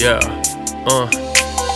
Yeah, uh,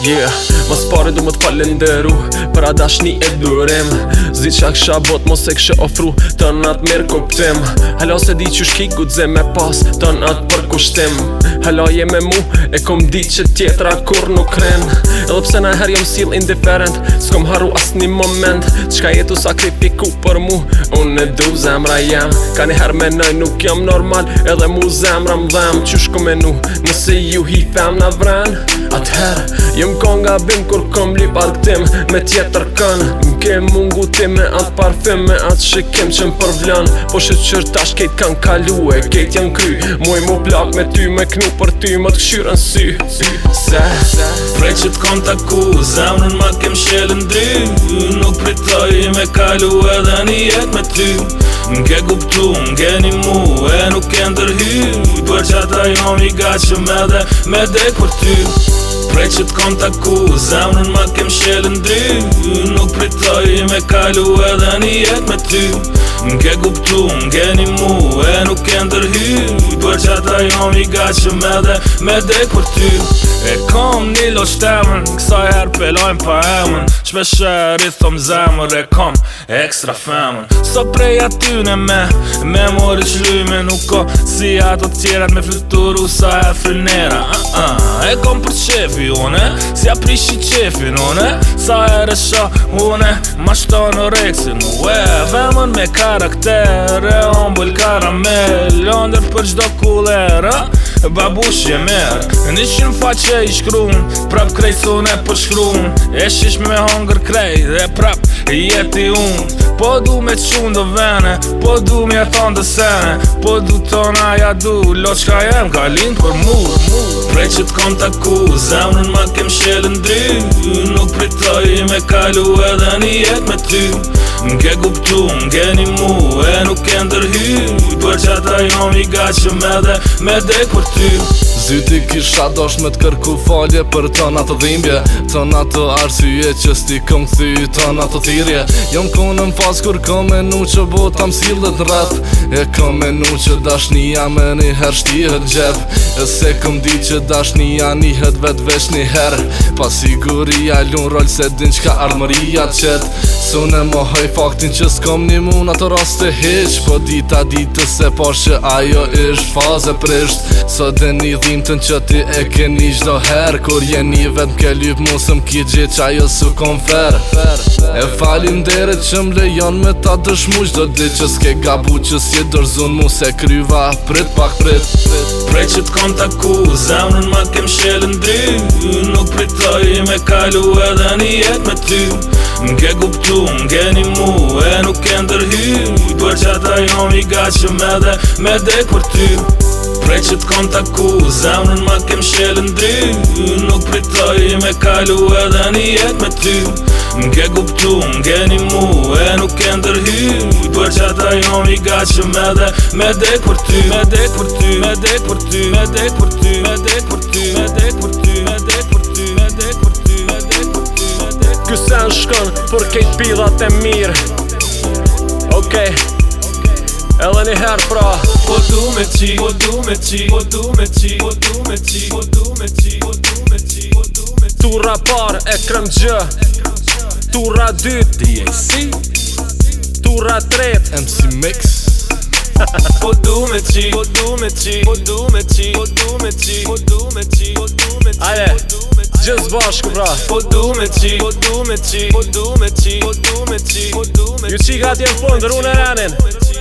yeah Mas pare du më t'falenderu Për a dashni e durem Zdi qa kësha bot mos e kësha ofru Të natë mirë kuptim Halo se di që shki gudze me pas Të natë për kushtim Halo je me mu E kom di që tjetra kur nuk kren Edhe pse na her jem sil indiferent S'kom haru asni moment Qka jetu sakrifiku për mu Unë e du zemra jem Ka një her me nëj nuk jam normal Edhe mu zemra më dhem Qysh ku me nu nëse ju hi fem na vren Atëher Jem kon nga bim kur kom li park Me tjetër kën Ke mungu ti me atë parfim Me atë shikim që më përvlen Po shë qërtash kejt kan kalu e kejt jan kry Muj mu plak me ty me knu për ty më të në sy Se, prej që t'kom taku, zemrën ma kem shjelën dy Nuk pritoj me kalu edhe një jet me ty Nge guptu, nge një mu, e nuk e ndërhy Për që ata jo një gachëm edhe me dek për ty Prej që t'kom taku, zemrën ma kem shjelën dy Nuk pritoj me kalu edhe një jet me ty Nke guptu, nke një mu E nuk e ndërhy Për që ata jom i gaqëm edhe Me dek për ty E kom një lo shtemën, kësa her pëllojmë pa emën Shpeshe thom zemër, e kom ekstra femën So prej atyne me, me mori që lujme nuk ka Si ato tjera me fluturu sa e frinera uh -uh. E kom për qefi une, si a prishi une nune Sa e rësha une, ma shto në reksi në we me karakter, e ombull karamel Lëndër për gjdo kuler, uh -uh babush e mer Në që në faqe i shkrun, prap krejt së e për po E shish me hunger krejt dhe prap jeti un Po du me të do vene, po du me e thonë dë sene Po du tona ja du, lo që jem ka linë për mu Prej që t'kom t'aku, zemrën ma kem shjelën dry Nuk pritoj me kalu edhe një jet me ty Më ke kuptu, më një mu E nuk e ndërhyr Duar që ata jo një gaqë me dhe Me dhe kur ty Zyti kisha dosh me t'kërku falje për tën ato dhimbje Tën ato arsye që s'ti këm këthy tën ato thirje Jom në pas kur këm e nu që botam s'ilët në rrët E këm e nu që dashnia me një her shtihet gjep E se kom di që dashnia njëhet vet vesh një her Pa siguria lun rol se din qka armëria qet Sune më hoj faktin që s'kom një mun ato rast të heq Po dita ditë se po që ajo ish faze prisht Së dhe një dhimbje shpintën që ti e ke një gjdo herë Kur jeni një vet mke lyp musëm ki gjit qa jo su kon fer E falim dere që më lejon me ta dëshmu Gjdo di që s'ke gabu që si e dërzun mu se kryva prit pak prit Prej që t'kom t'aku, zemrën ma kem shjelën dry Nuk pritoj me kalu edhe një jet me ty Nge guptu, nge një mu, e nuk e ndërhy Dua që ata jom i gaqëm edhe me për ty Prej që t'kom t'aku, zemrën ma kem shjelën dy Nuk pritoj me kalu edhe një jet me ty M'ke guptu, m'ke një mu, e nuk e ndërhy Për që ata jom i gachëm edhe me dek për ty Me dek për ty, me dek për ty, me dek për ty, me dek për ty, me dek për ty, me dek për ty Kësë e në shkënë, për kejt pilat e mirë Okej okay. Ellen i her pra Po du me qi Po du me qi Po du me qi Po du me qi Po du me qi Po du me qi Po du me qi Tura par e krem gjë Tura dy DAC Tura tret MC Mix Po du me qi Po du me qi Po du me qi Po du me qi Po du me qi Po du me qi Ale Gjithë bashkë bra Po du me qi Po du me qi Po du me qi Po du me qi Po du me qi qi Po du me qi